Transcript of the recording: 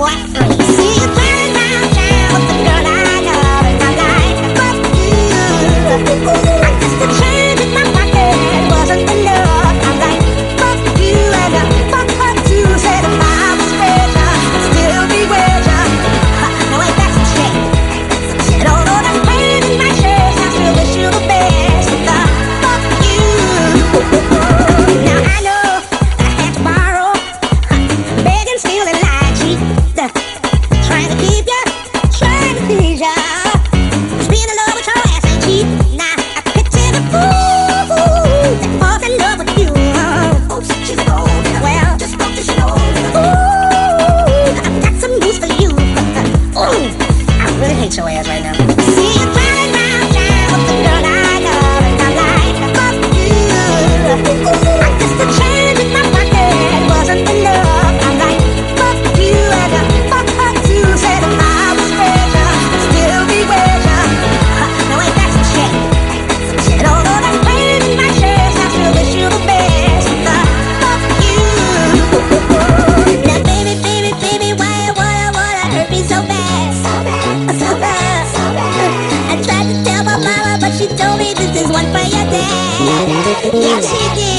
Buah. your ass right now. bad, so bad, so bad, so bad. I tried to tell my mama, but she told me this is one for your dad. Yeah, she did.